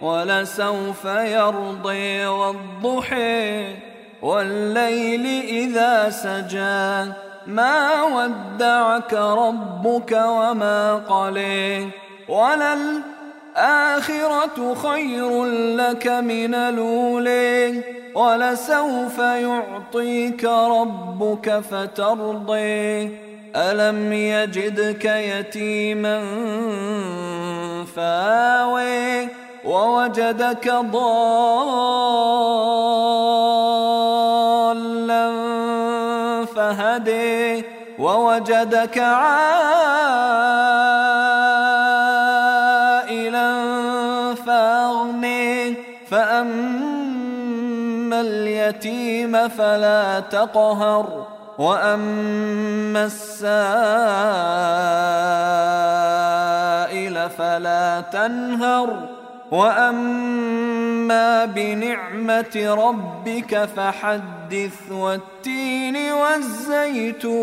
ولسوف يرضي والضحي والليل إذا سجى. ما ودعك ربك وما قلي وللآخرة خير لك من الأولي ولسوف يعطيك ربك فترضي ألم يجدك يتيما فاوي ووجدك ضالا فهدي ووجدك عائلا فاغني فأما اليتيم فلا تقهر وأما السائل فلا تنهر واما بنعمه ربك فحدث والتين والزيتون